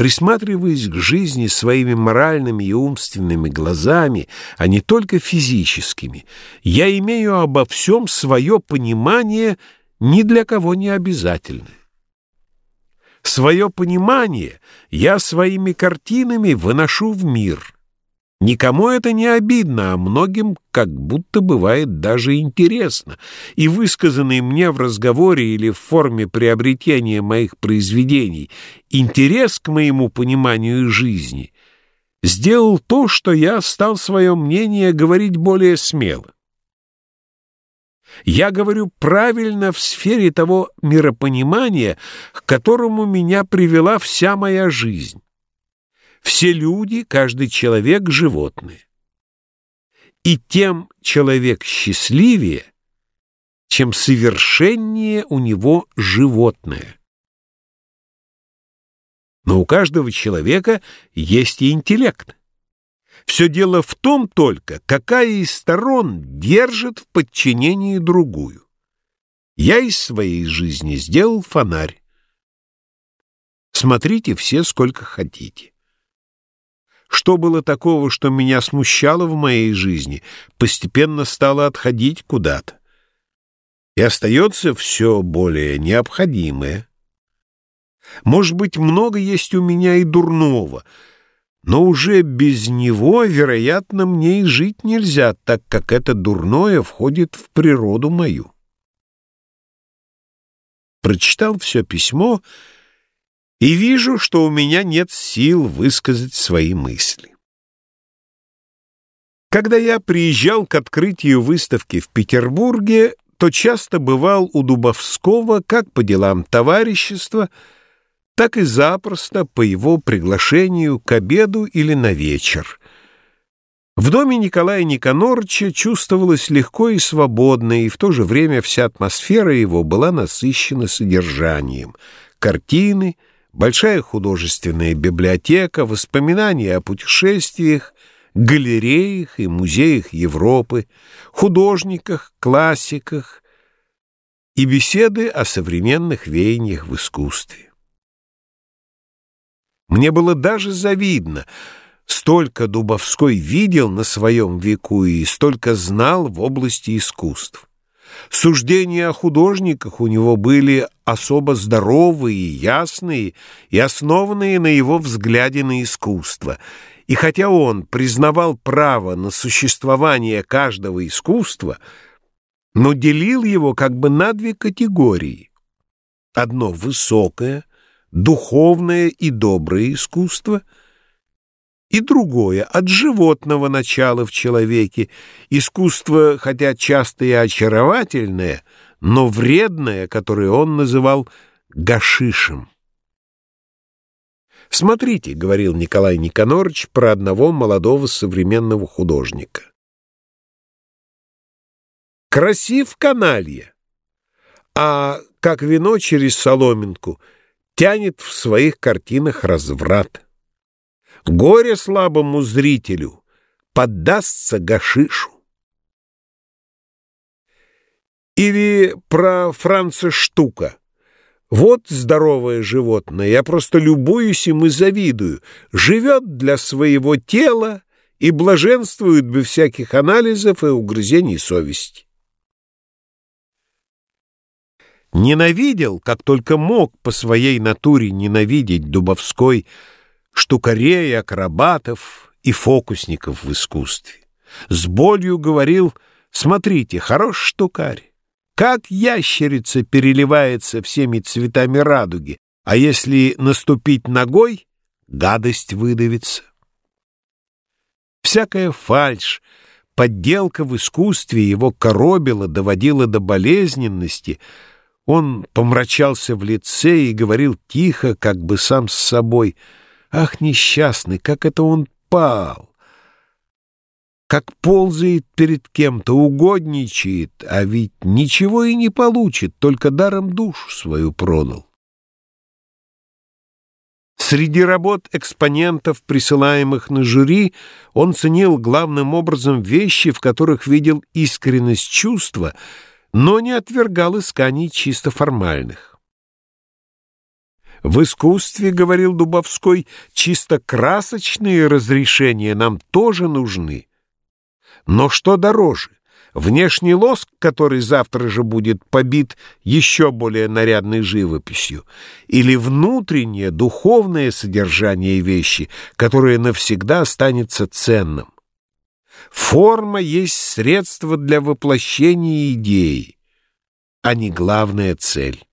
Присматриваясь к жизни своими моральными и умственными глазами, а не только физическими, я имею обо всем свое понимание ни для кого не обязательное. Свое понимание я своими картинами выношу в мир. Никому это не обидно, а многим как будто бывает даже интересно, и высказанный мне в разговоре или в форме приобретения моих произведений интерес к моему пониманию жизни сделал то, что я стал свое мнение говорить более смело. Я говорю правильно в сфере того миропонимания, к которому меня привела вся моя жизнь. Все люди, каждый человек — животные. И тем человек счастливее, чем совершеннее у него животное. Но у каждого человека есть и интеллект. Все дело в том только, какая из сторон держит в подчинении другую. Я из своей жизни сделал фонарь. Смотрите все, сколько хотите. Что было такого, что меня смущало в моей жизни, постепенно стало отходить куда-то. И остается все более необходимое. Может быть, много есть у меня и дурного, но уже без него, вероятно, мне и жить нельзя, так как это дурное входит в природу мою. Прочитал все письмо и вижу, что у меня нет сил высказать свои мысли. Когда я приезжал к открытию выставки в Петербурге, то часто бывал у Дубовского как по делам товарищества, так и запросто по его приглашению к обеду или на вечер. В доме Николая Никонорча чувствовалось легко и свободно, и в то же время вся атмосфера его была насыщена содержанием. Картины — большая художественная библиотека, воспоминания о путешествиях, галереях и музеях Европы, художниках, классиках и беседы о современных веяниях в искусстве. Мне было даже завидно, столько Дубовской видел на своем веку и столько знал в области искусств. Суждения о художниках у него были особо здоровые, ясные и основанные на его взгляде на искусство. И хотя он признавал право на существование каждого искусства, но делил его как бы на две категории. Одно высокое, духовное и доброе искусство — и другое от животного начала в человеке, искусство, хотя часто и очаровательное, но вредное, которое он называл гашишем. «Смотрите», — говорил Николай Никонорович про одного молодого современного художника. «Красив каналья, а как вино через соломинку тянет в своих картинах разврат». Горе слабому зрителю поддастся гашишу. Или про Франца Штука. Вот здоровое животное, я просто любуюсь им и завидую. Живет для своего тела и блаженствует без всяких анализов и угрызений совести. Ненавидел, как только мог по своей натуре ненавидеть Дубовской, штукарей, акробатов и фокусников в искусстве. С болью говорил «Смотрите, хорош штукарь, как ящерица переливается всеми цветами радуги, а если наступить ногой, гадость выдавится». Всякая фальшь, подделка в искусстве его коробила, доводила до болезненности — он помрачался в лице и говорил тихо, как бы сам с собой — Ах, несчастный, как это он пал! Как ползает перед кем-то, угодничает, а ведь ничего и не получит, только даром душу свою продал. Среди работ экспонентов, присылаемых на жюри, он ценил главным образом вещи, в которых видел искренность чувства, но не отвергал исканий чисто формальных. В искусстве, говорил Дубовской, чисто красочные разрешения нам тоже нужны. Но что дороже? Внешний лоск, который завтра же будет побит еще более нарядной живописью, или внутреннее духовное содержание вещи, которое навсегда останется ценным. Форма есть средство для воплощения идеи, а не главная цель.